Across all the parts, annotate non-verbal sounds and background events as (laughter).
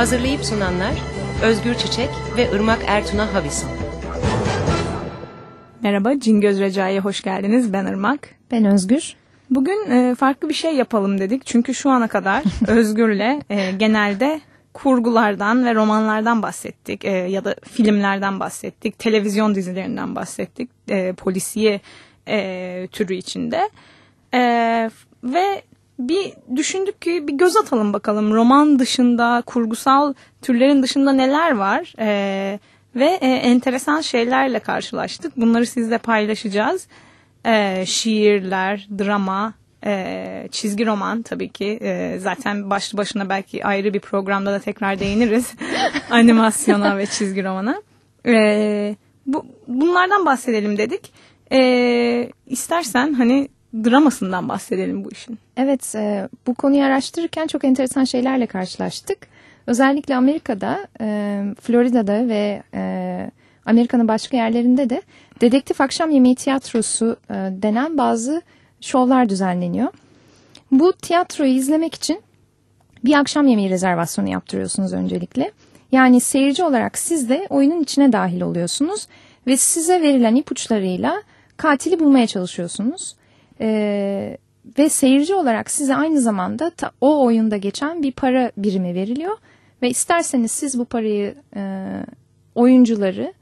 Hazırlayıp sunanlar Özgür Çiçek ve Irmak Ertuna Havison. Merhaba, Cingöz Recai'ye hoş geldiniz. Ben Irmak. Ben Özgür. Bugün e, farklı bir şey yapalım dedik. Çünkü şu ana kadar (laughs) Özgür'le e, genelde kurgulardan ve romanlardan bahsettik. E, ya da filmlerden bahsettik. Televizyon dizilerinden bahsettik. E, polisiye e, türü içinde. E, ve bir düşündük ki bir göz atalım bakalım roman dışında kurgusal türlerin dışında neler var? E, ve e, enteresan şeylerle karşılaştık. Bunları sizle paylaşacağız. E, şiirler drama e, çizgi roman tabii ki. E, zaten başlı başına belki ayrı bir programda da tekrar değiniriz. (laughs) Animasyona ve çizgi romana. E, bu, bunlardan bahsedelim dedik. E, istersen hani dramasından bahsedelim bu işin. Evet, e, bu konuyu araştırırken çok enteresan şeylerle karşılaştık. Özellikle Amerika'da, e, Florida'da ve e, Amerika'nın başka yerlerinde de dedektif akşam yemeği tiyatrosu e, denen bazı şovlar düzenleniyor. Bu tiyatroyu izlemek için bir akşam yemeği rezervasyonu yaptırıyorsunuz öncelikle. Yani seyirci olarak siz de oyunun içine dahil oluyorsunuz ve size verilen ipuçlarıyla katili bulmaya çalışıyorsunuz. Ee, ve seyirci olarak size aynı zamanda ta, o oyunda geçen bir para birimi veriliyor ve isterseniz siz bu parayı e, oyuncuları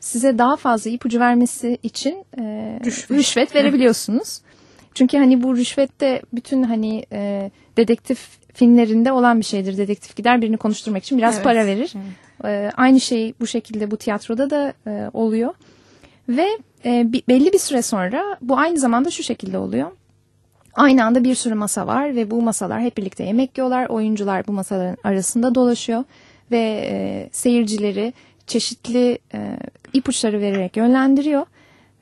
size daha fazla ipucu vermesi için e, rüşvet. rüşvet verebiliyorsunuz. (laughs) Çünkü hani bu rüşvette bütün hani e, dedektif filmlerinde olan bir şeydir. Dedektif gider birini konuşturmak için biraz evet. para verir. Evet. E, aynı şey bu şekilde bu tiyatroda da e, oluyor. Ve e, belli bir süre sonra bu aynı zamanda şu şekilde oluyor. Aynı anda bir sürü masa var ve bu masalar hep birlikte yemek yiyorlar. Oyuncular bu masaların arasında dolaşıyor ve e, seyircileri çeşitli e, ipuçları vererek yönlendiriyor.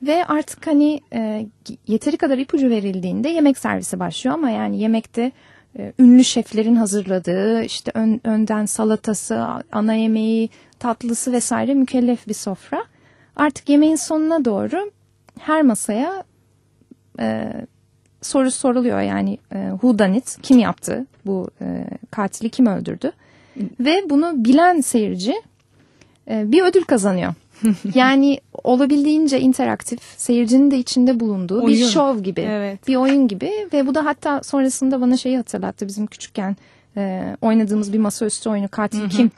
Ve artık hani e, yeteri kadar ipucu verildiğinde yemek servisi başlıyor ama yani yemekte e, ünlü şeflerin hazırladığı işte ön, önden salatası, ana yemeği, tatlısı vesaire mükellef bir sofra. Artık yemeğin sonuna doğru her masaya e, soru soruluyor yani e, who done it, kim yaptı bu e, katili kim öldürdü ve bunu bilen seyirci e, bir ödül kazanıyor. (laughs) yani olabildiğince interaktif, seyircinin de içinde bulunduğu oyun. bir şov gibi, evet. bir oyun gibi ve bu da hatta sonrasında bana şeyi hatırlattı bizim küçükken e, oynadığımız bir masaüstü oyunu Katil Kim.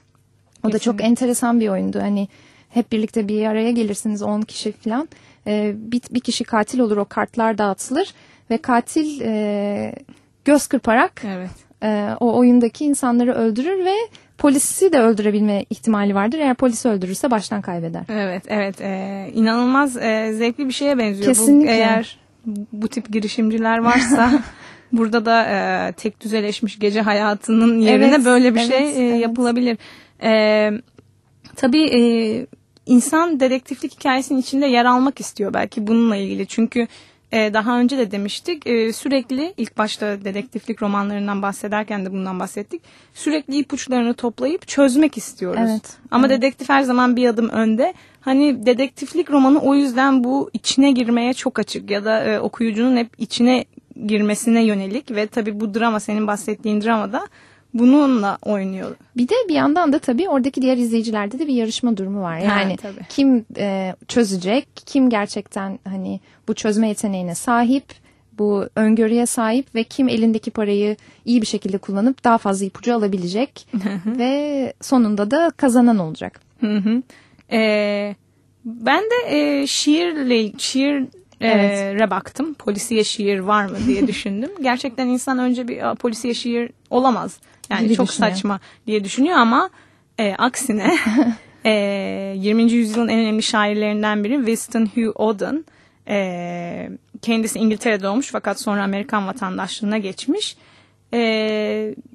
O da çok enteresan bir oyundu. Hani hep birlikte bir araya gelirsiniz 10 kişi falan. E, bir, bir kişi katil olur o kartlar dağıtılır ve katil e, göz kırparak evet. e, o oyundaki insanları öldürür ve polisi de öldürebilme ihtimali vardır. Eğer polisi öldürürse baştan kaybeder. Evet evet e, inanılmaz e, zevkli bir şeye benziyor. Kesinlikle. Bu, eğer bu tip girişimciler varsa (laughs) burada da e, tek düzeleşmiş gece hayatının yerine evet, böyle bir evet, şey e, evet. yapılabilir. E, tabii e, insan dedektiflik hikayesinin içinde yer almak istiyor belki bununla ilgili. Çünkü e, daha önce de demiştik e, sürekli ilk başta dedektiflik romanlarından bahsederken de bundan bahsettik. Sürekli ipuçlarını toplayıp çözmek istiyoruz. Evet, Ama evet. dedektif her zaman bir adım önde. Hani dedektiflik romanı o yüzden bu içine girmeye çok açık ya da e, okuyucunun hep içine girmesine yönelik ve tabii bu drama senin bahsettiğin dramada bununla oynuyor. Bir de bir yandan da tabii oradaki diğer izleyicilerde de bir yarışma durumu var. Yani ha, kim e, çözecek, kim gerçekten hani bu çözme yeteneğine sahip, bu öngörüye sahip ve kim elindeki parayı iyi bir şekilde kullanıp daha fazla ipucu alabilecek (laughs) ve sonunda da kazanan olacak. Ee, ben de e, şiirle şiir Evet. E, baktım. Polisiye şiir var mı diye (laughs) düşündüm. Gerçekten insan önce bir polisiye şiir olamaz. Yani Gibi çok saçma diye düşünüyor ama e, aksine (laughs) e, 20. yüzyılın en önemli şairlerinden biri Winston Hugh Auden. E, kendisi İngiltere'de doğmuş fakat sonra Amerikan vatandaşlığına geçmiş. E,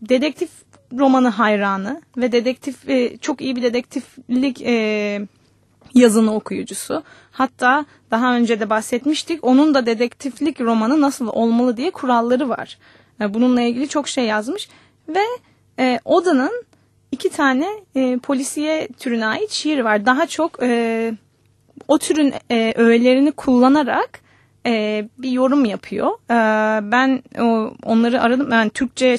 dedektif romanı hayranı ve dedektif e, çok iyi bir dedektiflik e, yazını okuyucusu. Hatta daha önce de bahsetmiştik onun da dedektiflik romanı nasıl olmalı diye kuralları var. E, bununla ilgili çok şey yazmış ve e, Oda'nın iki tane e, polisiye türüne ait şiir var. Daha çok e, o türün e, öğelerini kullanarak e, bir yorum yapıyor. E, ben o, onları aradım. Yani Türkçe'ye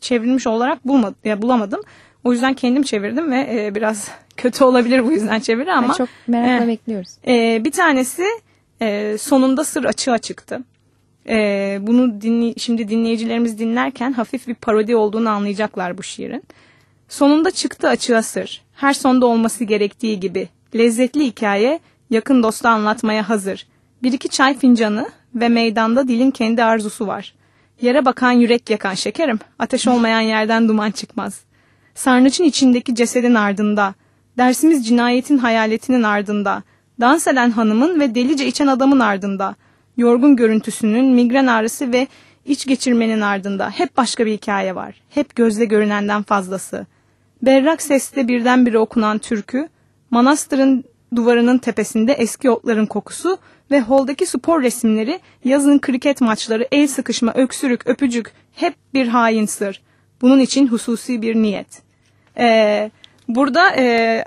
çevrilmiş olarak bulmadım, ya bulamadım. O yüzden kendim çevirdim ve e, biraz (laughs) kötü olabilir bu yüzden çeviri ama. Çok merakla e, bekliyoruz. E, bir tanesi e, sonunda sır açığa çıktı. E, bunu dinley şimdi dinleyicilerimiz dinlerken hafif bir parodi olduğunu anlayacaklar bu şiirin. Sonunda çıktı açığa sır. Her sonda olması gerektiği gibi. Lezzetli hikaye yakın dosta anlatmaya hazır. Bir iki çay fincanı ve meydanda dilin kendi arzusu var. Yere bakan yürek yakan şekerim. Ateş olmayan yerden duman çıkmaz. Sarnıçın içindeki cesedin ardında. Dersimiz cinayetin hayaletinin ardında. Dans eden hanımın ve delice içen adamın ardında. Yorgun görüntüsünün, migren ağrısı ve iç geçirmenin ardında. Hep başka bir hikaye var. Hep gözle görünenden fazlası. Berrak sesle birdenbire okunan türkü, manastırın duvarının tepesinde eski otların kokusu ve holdaki spor resimleri, yazın kriket maçları, el sıkışma, öksürük, öpücük hep bir hain sır. Bunun için hususi bir niyet. Ee, burada e,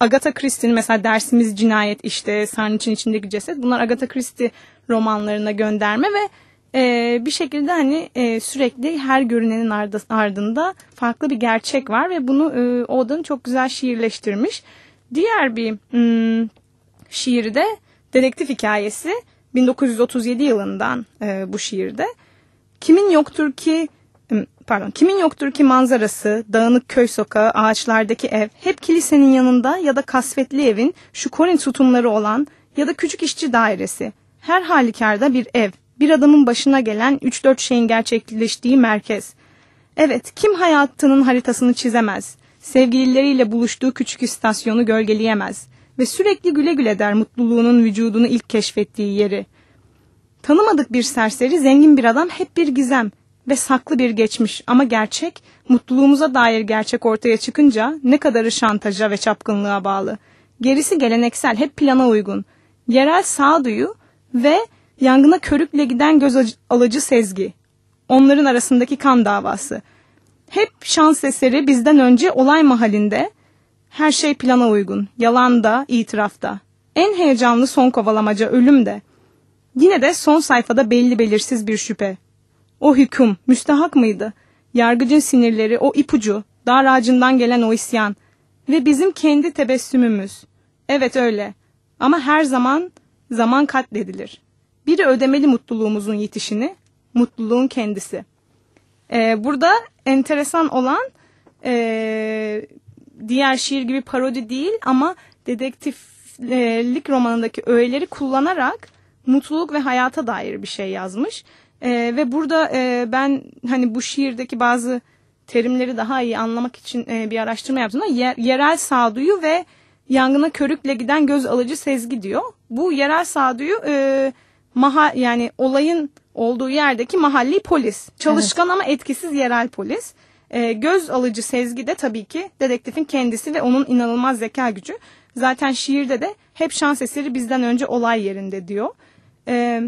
Agatha Christie'nin mesela dersimiz cinayet işte sarnıçın içindeki ceset bunlar Agatha Christie romanlarına gönderme ve e, bir şekilde hani e, sürekli her görünenin ardında farklı bir gerçek var ve bunu e, Oden çok güzel şiirleştirmiş. Diğer bir hmm, şiiri de dedektif hikayesi 1937 yılından e, bu şiirde. Kimin yoktur ki pardon kimin yoktur ki manzarası, dağınık köy sokağı, ağaçlardaki ev, hep kilisenin yanında ya da kasvetli evin şu Korint sütunları olan ya da küçük işçi dairesi. Her halükarda bir ev, bir adamın başına gelen 3-4 şeyin gerçekleştiği merkez. Evet, kim hayatının haritasını çizemez, sevgilileriyle buluştuğu küçük istasyonu gölgeleyemez ve sürekli güle güle der mutluluğunun vücudunu ilk keşfettiği yeri. Tanımadık bir serseri, zengin bir adam hep bir gizem ve saklı bir geçmiş ama gerçek, mutluluğumuza dair gerçek ortaya çıkınca ne kadarı şantaja ve çapkınlığa bağlı. Gerisi geleneksel, hep plana uygun. Yerel sağduyu ve yangına körükle giden göz alıcı sezgi. Onların arasındaki kan davası. Hep şans eseri bizden önce olay mahallinde her şey plana uygun. Yalan da, itiraf da. En heyecanlı son kovalamaca ölüm de. Yine de son sayfada belli belirsiz bir şüphe. O hüküm müstahak mıydı? Yargıcın sinirleri, o ipucu, dar ağacından gelen o isyan ve bizim kendi tebessümümüz. Evet öyle ama her zaman zaman katledilir. Biri ödemeli mutluluğumuzun yetişini, mutluluğun kendisi. Ee, burada enteresan olan e, diğer şiir gibi parodi değil ama dedektiflik romanındaki öğeleri kullanarak mutluluk ve hayata dair bir şey yazmış. E, ve burada e, ben hani bu şiirdeki bazı terimleri daha iyi anlamak için e, bir araştırma yaptım. Yer, yerel sağduyu ve yangına körükle giden göz alıcı sezgi diyor. Bu yerel sağduyu e, maha yani olayın olduğu yerdeki mahalli polis. Çalışkan evet. ama etkisiz yerel polis. E, göz alıcı sezgi de tabii ki dedektifin kendisi ve onun inanılmaz zeka gücü. Zaten şiirde de hep şans eseri bizden önce olay yerinde diyor. E,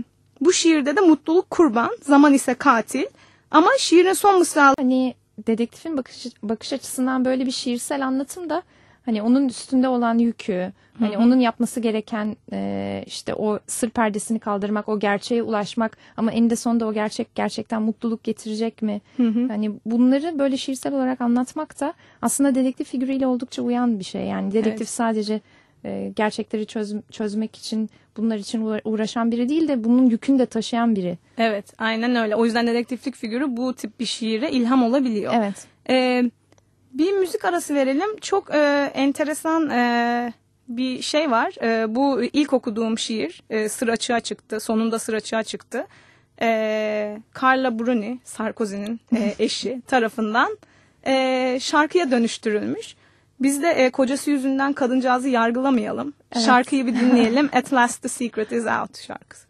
bu şiirde de mutluluk kurban, zaman ise katil. Ama şiirin son mısralı... Hani dedektifin bakış, bakış açısından böyle bir şiirsel anlatım da hani onun üstünde olan yükü, hani onun yapması gereken e, işte o sır perdesini kaldırmak, o gerçeğe ulaşmak ama eninde sonunda o gerçek gerçekten mutluluk getirecek mi? Hani bunları böyle şiirsel olarak anlatmak da aslında dedektif figürüyle oldukça uyan bir şey. Yani dedektif evet. sadece e, gerçekleri çöz, çözmek için bunlar için uğraşan biri değil de bunun yükünü de taşıyan biri. Evet aynen öyle. O yüzden dedektiflik figürü bu tip bir şiire ilham olabiliyor. Evet. Ee, bir müzik arası verelim. Çok e, enteresan e, bir şey var. E, bu ilk okuduğum şiir e, sır açığa çıktı. Sonunda sır açığa çıktı. E, Carla Bruni, Sarkozy'nin e, (laughs) eşi tarafından e, şarkıya dönüştürülmüş. Biz de e, kocası yüzünden kadıncağızı yargılamayalım. Evet. Şarkıyı bir dinleyelim. (laughs) At Last the Secret is Out şarkısı.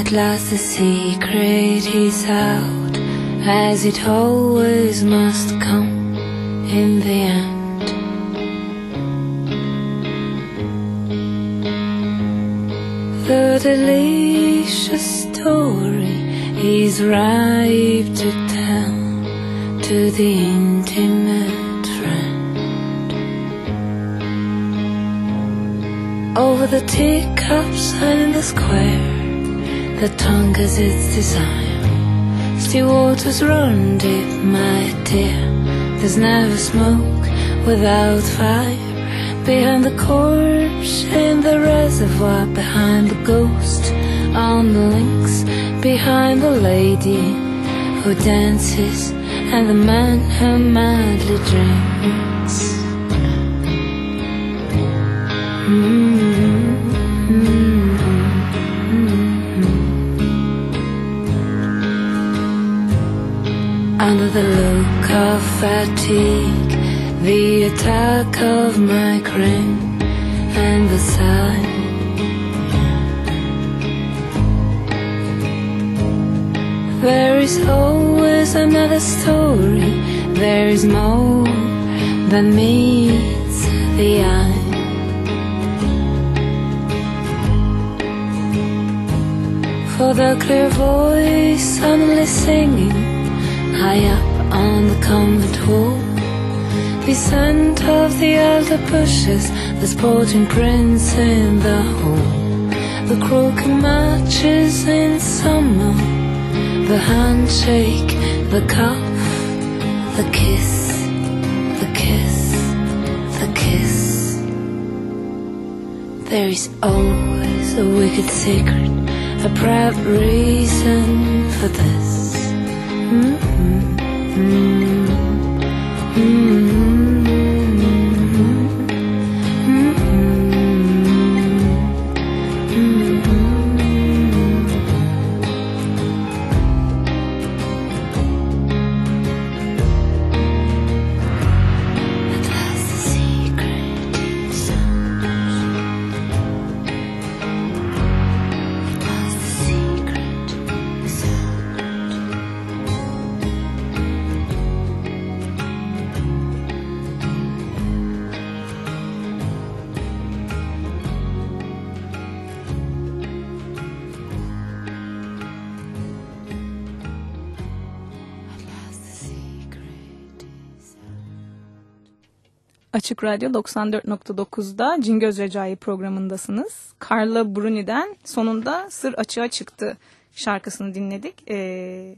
At last the secret is out As it always must come in the end The delicious story is ripe to tell to the intimate friend. Over the teacups and in the square, the tongue has its design. Still waters run deep, my dear. There's never smoke without fire. Behind the corpse in the reservoir, behind the ghost. On the links, behind the lady who dances and the man who madly drinks. Mm-hmm. Mm-hmm. Mm-hmm. Under the look of fatigue, the attack of my crane and the sigh. There is always another story. There is more than meets the eye. For the clear voice suddenly singing high up on the convent wall. The scent of the elder bushes, the sporting prints in the hall. The crooked matches in summer, the handshake, the cuff, the kiss, the kiss, the kiss. There is always a wicked secret, a proud reason for this. Açık Radyo 94.9'da Cingöz Recai programındasınız. Carla Bruni'den sonunda Sır Açığa Çıktı şarkısını dinledik. Ee,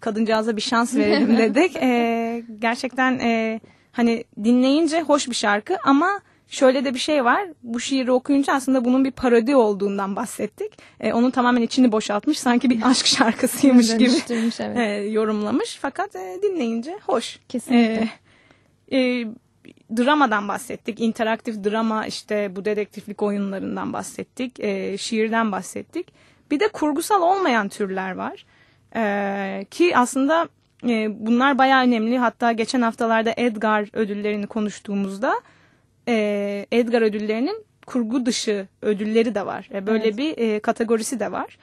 kadıncağıza bir şans verelim (laughs) dedik. Ee, gerçekten e, hani dinleyince hoş bir şarkı ama şöyle de bir şey var. Bu şiiri okuyunca aslında bunun bir parodi olduğundan bahsettik. Ee, onun tamamen içini boşaltmış sanki bir aşk şarkısıymış (laughs) gibi evet. e, yorumlamış. Fakat e, dinleyince hoş. Kesinlikle. E, e, dramadan bahsettik. interaktif drama işte bu dedektiflik oyunlarından bahsettik. E, şiirden bahsettik. Bir de kurgusal olmayan türler var. E, ki aslında e, bunlar bayağı önemli. Hatta geçen haftalarda Edgar ödüllerini konuştuğumuzda e, Edgar ödüllerinin kurgu dışı ödülleri de var. E, böyle Evet. bir e, kategorisi de var.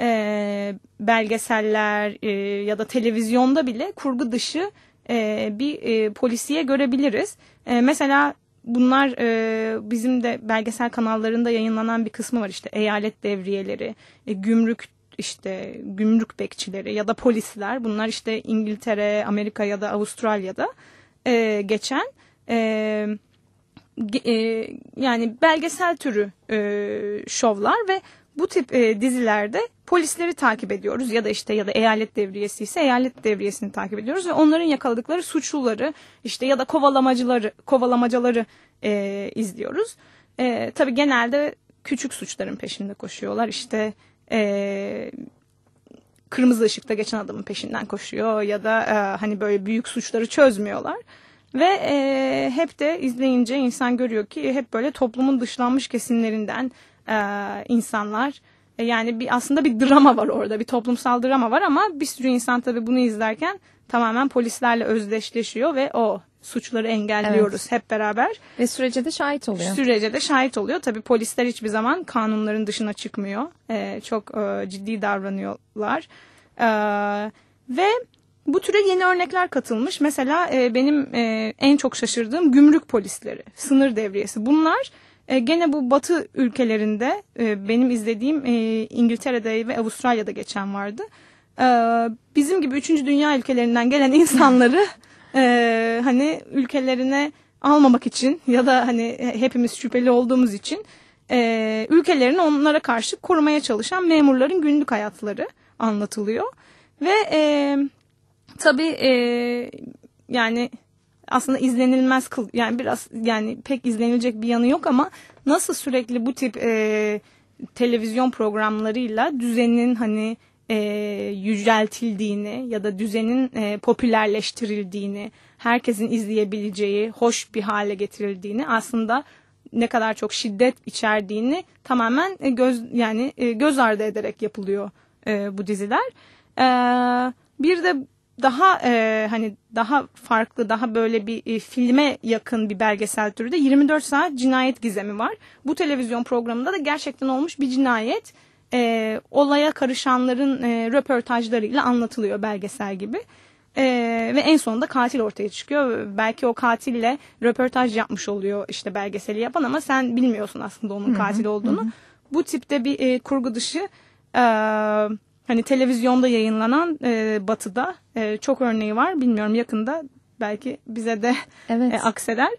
E, belgeseller e, ya da televizyonda bile kurgu dışı e, bir e, polisiye görebiliriz. E, mesela bunlar e, bizim de belgesel kanallarında yayınlanan bir kısmı var işte eyalet devriyeleri, e, gümrük işte gümrük bekçileri ya da polisler. Bunlar işte İngiltere, Amerika ya da Avustralya'da e, geçen e, e, yani belgesel türü e, şovlar ve bu tip e, dizilerde polisleri takip ediyoruz ya da işte ya da eyalet devriyesi ise eyalet devriyesini takip ediyoruz ve onların yakaladıkları suçluları işte ya da kovalamacıları kovalamacaları e, izliyoruz. E, tabii genelde küçük suçların peşinde koşuyorlar işte e, kırmızı ışıkta geçen adamın peşinden koşuyor ya da e, hani böyle büyük suçları çözmüyorlar. Ve e, hep de izleyince insan görüyor ki hep böyle toplumun dışlanmış kesimlerinden e, insanlar e, yani bir aslında bir drama var orada bir toplumsal drama var ama bir sürü insan tabii bunu izlerken tamamen polislerle özdeşleşiyor ve o suçları engelliyoruz hep beraber. Ve sürece de şahit oluyor. Sürece de şahit oluyor. Tabii polisler hiçbir zaman kanunların dışına çıkmıyor. Ee, çok e, ciddi davranıyorlar. Ee, ve bu türe yeni örnekler katılmış. Mesela e, benim e, en çok şaşırdığım gümrük polisleri, sınır devriyesi. Bunlar e, gene bu batı ülkelerinde e, benim izlediğim e, İngiltere'de ve Avustralya'da geçen vardı. E, bizim gibi üçüncü dünya ülkelerinden gelen (laughs) insanları e, hani ülkelerine almamak için ya da hani hepimiz şüpheli olduğumuz için e, ülkelerini onlara karşı korumaya çalışan memurların günlük hayatları anlatılıyor. Ve e, tabii e, yani aslında izlenilmez kıl yani biraz yani pek izlenilecek bir yanı yok ama nasıl sürekli bu tip e, televizyon programlarıyla düzenin hani e, yüceltildiğini ya da düzenin e, popülerleştirildiğini, herkesin izleyebileceği, hoş bir hale getirildiğini aslında ne kadar çok şiddet içerdiğini tamamen e, göz yani e, göz ardı ederek yapılıyor e, bu diziler. E, bir de daha e, hani daha farklı daha böyle bir e, filme yakın bir belgesel türü de 24 saat cinayet gizemi var. Bu televizyon programında da gerçekten olmuş bir cinayet e, olaya karışanların e, röportajlarıyla anlatılıyor belgesel gibi. E, ve en sonunda katil ortaya çıkıyor. Belki o katille röportaj yapmış oluyor işte belgeseli yapan ama sen bilmiyorsun aslında onun katil olduğunu. Hı hı. Bu tipte bir e, kurgu dışı e, hani televizyonda yayınlanan e, batıda e, çok örneği var. Bilmiyorum yakında belki bize de evet. e, akseder.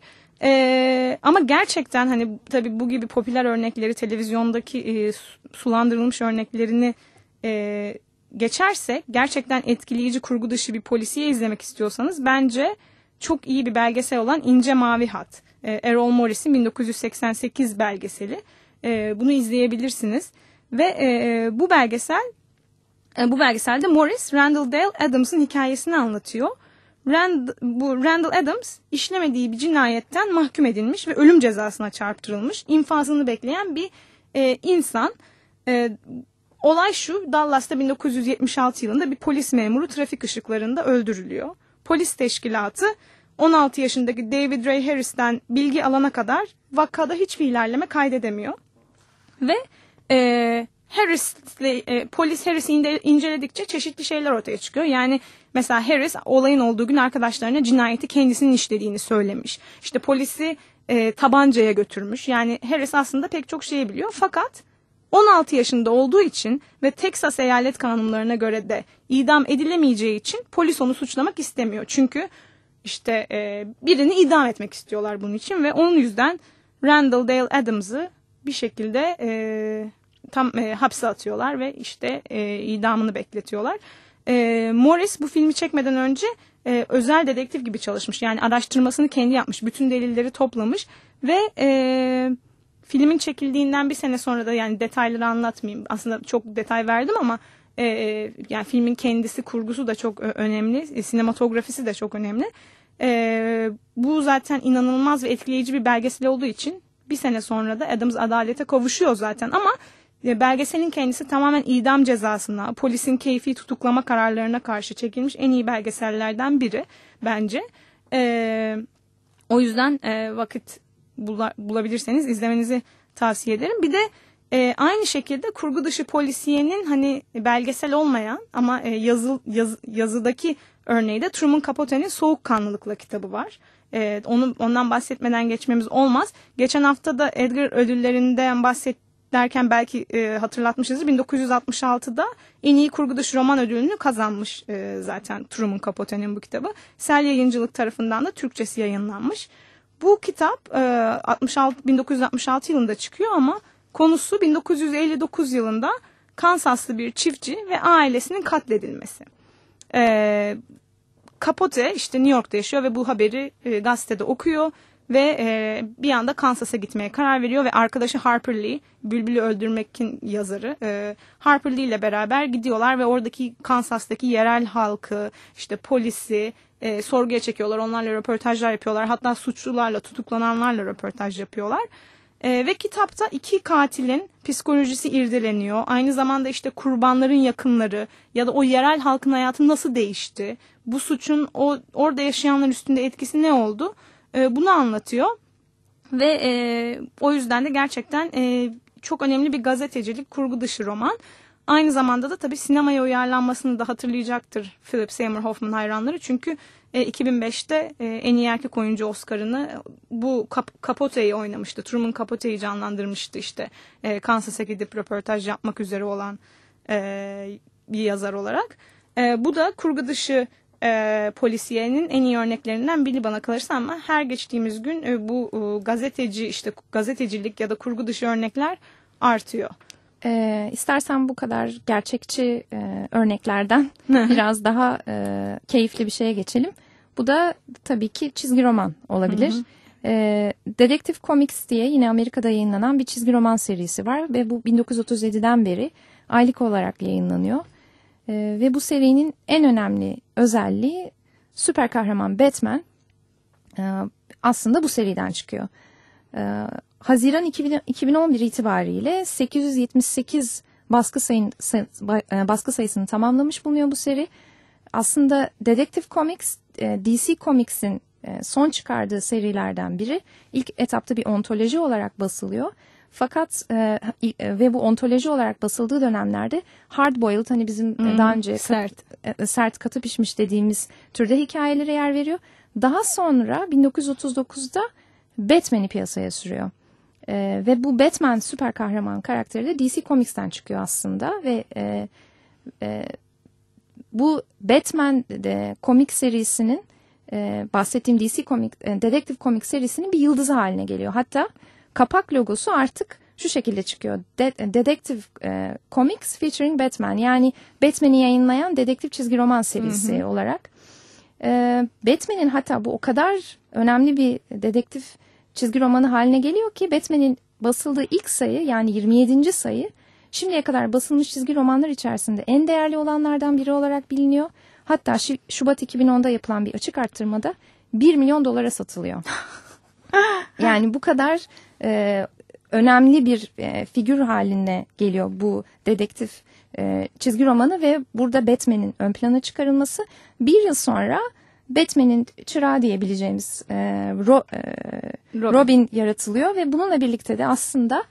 E, ama gerçekten hani tabii bu gibi popüler örnekleri televizyondaki e, sulandırılmış örneklerini e, geçersek gerçekten etkileyici kurgu dışı bir polisiye izlemek istiyorsanız bence çok iyi bir belgesel olan İnce Mavi Hat. E, Errol Morris'in 1988 belgeseli. E, bunu izleyebilirsiniz. Ve e, bu belgesel bu belgeselde Morris Randall Dale Adams'ın hikayesini anlatıyor. Rand, bu Randall Adams işlemediği bir cinayetten mahkum edilmiş ve ölüm cezasına çarptırılmış. infazını bekleyen bir e, insan. E, olay şu Dallas'ta 1976 yılında bir polis memuru trafik ışıklarında öldürülüyor. Polis teşkilatı 16 yaşındaki David Ray Harris'ten bilgi alana kadar vakada hiçbir ilerleme kaydedemiyor. Ve e, Harris e, polis Harris'i inceledikçe çeşitli şeyler ortaya çıkıyor. Yani mesela Harris olayın olduğu gün arkadaşlarına cinayeti kendisinin işlediğini söylemiş. İşte polisi e, tabancaya götürmüş. Yani Harris aslında pek çok şeyi biliyor. Fakat 16 yaşında olduğu için ve Texas eyalet kanunlarına göre de idam edilemeyeceği için polis onu suçlamak istemiyor. Çünkü işte e, birini idam etmek istiyorlar bunun için ve onun yüzden Randall Dale Adams'ı bir şekilde e, tam e, hapse atıyorlar ve işte e, idamını bekletiyorlar. E, Morris bu filmi çekmeden önce e, özel dedektif gibi çalışmış. Yani araştırmasını kendi yapmış. Bütün delilleri toplamış ve e, filmin çekildiğinden bir sene sonra da yani detayları anlatmayayım. Aslında çok detay verdim ama e, yani filmin kendisi kurgusu da çok önemli. E, sinematografisi de çok önemli. E, bu zaten inanılmaz ve etkileyici bir belgesel olduğu için bir sene sonra da Adams adalete kavuşuyor zaten ama belgeselin kendisi tamamen idam cezasına, polisin keyfi tutuklama kararlarına karşı çekilmiş en iyi belgesellerden biri bence. E, o yüzden e, vakit bula, bulabilirseniz izlemenizi tavsiye ederim. Bir de e, aynı şekilde kurgu dışı polisiyenin hani belgesel olmayan ama e, yazı, yaz, yazıdaki örneği de Truman Capote'nin Soğukkanlılıkla kitabı var. E, onu ondan bahsetmeden geçmemiz olmaz. Geçen hafta da Edgar ödüllerinden bahset derken belki e, hatırlatmışızdır. 1966'da en iyi kurgu dışı roman ödülünü kazanmış e, zaten Truman Capote'nin bu kitabı. Sel Yayıncılık tarafından da Türkçesi yayınlanmış. Bu kitap e, 66, 1966 yılında çıkıyor ama konusu 1959 yılında Kansaslı bir çiftçi ve ailesinin katledilmesi. E, Capote işte New York'ta yaşıyor ve bu haberi e, gazetede okuyor ve e, bir anda Kansas'a gitmeye karar veriyor ve arkadaşı Harper Lee, Bülbül'ü öldürmekin yazarı e, Harper Lee ile beraber gidiyorlar ve oradaki Kansas'taki yerel halkı, işte polisi e, sorguya çekiyorlar. Onlarla röportajlar yapıyorlar. Hatta suçlularla, tutuklananlarla röportaj yapıyorlar. E, ve kitapta iki katilin psikolojisi irdeleniyor. Aynı zamanda işte kurbanların yakınları ya da o yerel halkın hayatı nasıl değişti? Bu suçun o orada yaşayanlar üstünde etkisi ne oldu? E, bunu anlatıyor. Ve e, o yüzden de gerçekten e, çok önemli bir gazetecilik kurgu dışı roman. Aynı zamanda da tabii sinemaya uyarlanmasını da hatırlayacaktır Philip Seymour Hoffman hayranları. Çünkü e, 2005'te e, en iyi erkek oyuncu Oscar'ını bu Kap Capote'yi oynamıştı. Truman Capote'yi canlandırmıştı işte. E, Kansas'a gidip röportaj yapmak üzere olan e, bir yazar olarak. E, bu da kurgu dışı e, polisiyenin en iyi örneklerinden biri bana kalırsa ama her geçtiğimiz gün e, bu e, gazeteci işte gazetecilik ya da kurgu dışı örnekler artıyor. E, istersen bu kadar gerçekçi e, örneklerden biraz daha e, keyifli bir şeye geçelim. Bu da tabii ki çizgi roman olabilir. Hı hı. E, Detective Comics diye yine Amerika'da yayınlanan bir çizgi roman serisi var ve bu 1937'den beri aylık olarak yayınlanıyor. E, ve bu serinin en önemli özelliği süper kahraman Batman e, aslında bu seriden çıkıyor. E, Haziran 2000, 2011 itibariyle 878 baskı, sayın, say, e, baskı sayısını tamamlamış bulunuyor bu seri. Aslında Detective Comics e, DC Comics'in e, son çıkardığı serilerden biri. İlk etapta bir ontoloji olarak basılıyor. Fakat e, ve bu ontoloji olarak basıldığı dönemlerde hard boiled hani bizim hmm, daha önce sert kat, sert katı pişmiş dediğimiz türde hikayelere yer veriyor. Daha sonra 1939'da Batman'i piyasaya sürüyor. E, ve bu Batman süper kahraman karakteri de DC Comics'ten çıkıyor aslında ve e, e, bu Batman de, komik serisinin e, bahsettiğim DC komik, e, Detective komik serisinin bir yıldızı haline geliyor. Hatta kapak logosu artık şu şekilde çıkıyor. De, Detective e, Comics featuring Batman. Yani Batman'i yayınlayan dedektif çizgi roman serisi hı hı. olarak. E, Batman'in hatta bu o kadar önemli bir dedektif çizgi romanı haline geliyor ki Batman'in basıldığı ilk sayı yani 27. sayı şimdiye kadar basılmış çizgi romanlar içerisinde en değerli olanlardan biri olarak biliniyor. Hatta Şubat 2010'da yapılan bir açık arttırmada 1 milyon dolara satılıyor. (laughs) (laughs) yani bu kadar e, önemli bir e, figür haline geliyor bu dedektif e, çizgi romanı ve burada Batman'in ön plana çıkarılması. Bir yıl sonra Batman'in çırağı diyebileceğimiz e, Ro, e, Robin. Robin yaratılıyor ve bununla birlikte de aslında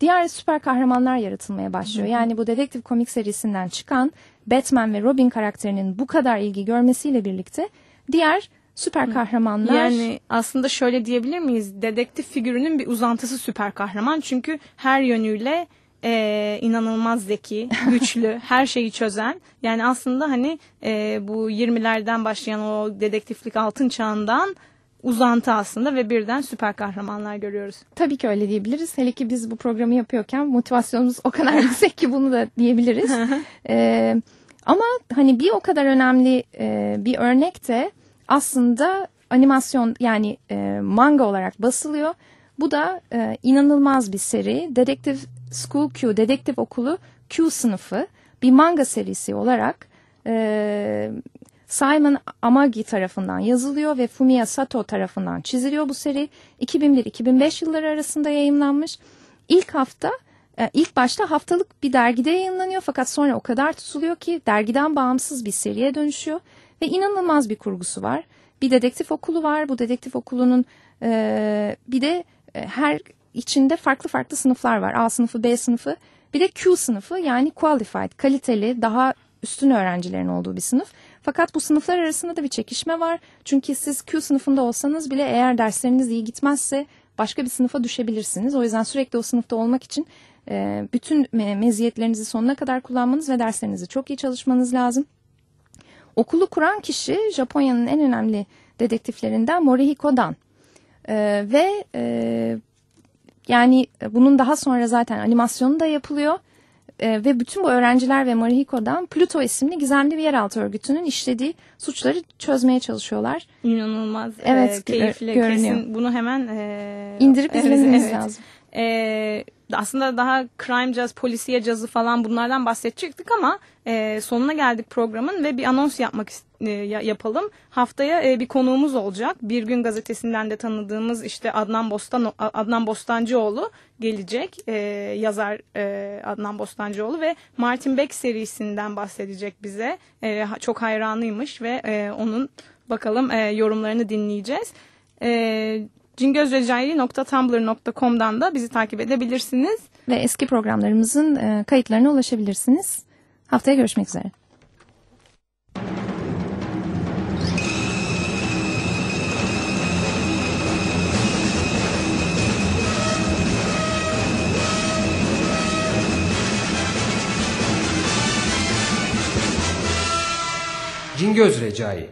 diğer süper kahramanlar yaratılmaya başlıyor. Hı hı. Yani bu dedektif komik serisinden çıkan Batman ve Robin karakterinin bu kadar ilgi görmesiyle birlikte diğer süper kahramanlar... Yani aslında şöyle diyebilir miyiz? Dedektif figürünün bir uzantısı süper kahraman. Çünkü her yönüyle e, inanılmaz zeki, (laughs) güçlü, her şeyi çözen. Yani aslında hani e, bu 20'lerden başlayan o dedektiflik altın çağından uzantı aslında ve birden süper kahramanlar görüyoruz. Tabii ki öyle diyebiliriz. Hele ki biz bu programı yapıyorken motivasyonumuz o kadar (laughs) yüksek ki bunu da diyebiliriz. ee, ama hani bir o kadar önemli e, bir örnek de aslında animasyon yani e, manga olarak basılıyor. Bu da e, inanılmaz bir seri. Detective School Q, Dedektif Okulu Q sınıfı bir manga serisi olarak e, Simon Amagi tarafından yazılıyor ve Fumiya Sato tarafından çiziliyor bu seri. 2001-2005 yılları arasında yayınlanmış. İlk hafta e, ilk başta haftalık bir dergide yayınlanıyor fakat sonra o kadar tutuluyor ki dergiden bağımsız bir seriye dönüşüyor ve inanılmaz bir kurgusu var. Bir dedektif okulu var. Bu dedektif okulunun e, bir de e, her içinde farklı farklı sınıflar var. A sınıfı, B sınıfı, bir de Q sınıfı yani qualified, kaliteli, daha üstün öğrencilerin olduğu bir sınıf. Fakat bu sınıflar arasında da bir çekişme var. Çünkü siz Q sınıfında olsanız bile eğer dersleriniz iyi gitmezse başka bir sınıfa düşebilirsiniz. O yüzden sürekli o sınıfta olmak için e, bütün meziyetlerinizi sonuna kadar kullanmanız ve derslerinizi çok iyi çalışmanız lazım. Okulu kuran kişi Japonya'nın en önemli dedektiflerinden Morihiko Dan. E, ve e, yani bunun daha sonra zaten animasyonu da yapılıyor e, ve bütün bu öğrenciler ve Marihiko'dan Pluto isimli gizemli bir yeraltı örgütünün işlediği suçları çözmeye çalışıyorlar. İnanılmaz. Evet, e, keyifli. Görünüyor. Kesin bunu hemen e, indirip izlemeniz evet, lazım. E, aslında daha crime jazz, polisiye cazı falan bunlardan bahsedecektik ama e, sonuna geldik programın ve bir anons yapmak e, yapalım. Haftaya e, bir konuğumuz olacak. Bir gün gazetesinden de tanıdığımız işte Adnan Bostan Adnan Bostancıoğlu gelecek. E, yazar e, Adnan Bostancıoğlu ve Martin Beck serisinden bahsedecek bize. E, çok hayranıymış ve e, onun bakalım e, yorumlarını dinleyeceğiz. E, cingözrecai.tumblr.com'dan da bizi takip edebilirsiniz. Ve eski programlarımızın e, kayıtlarına ulaşabilirsiniz. Haftaya görüşmek üzere. Cingöz Recai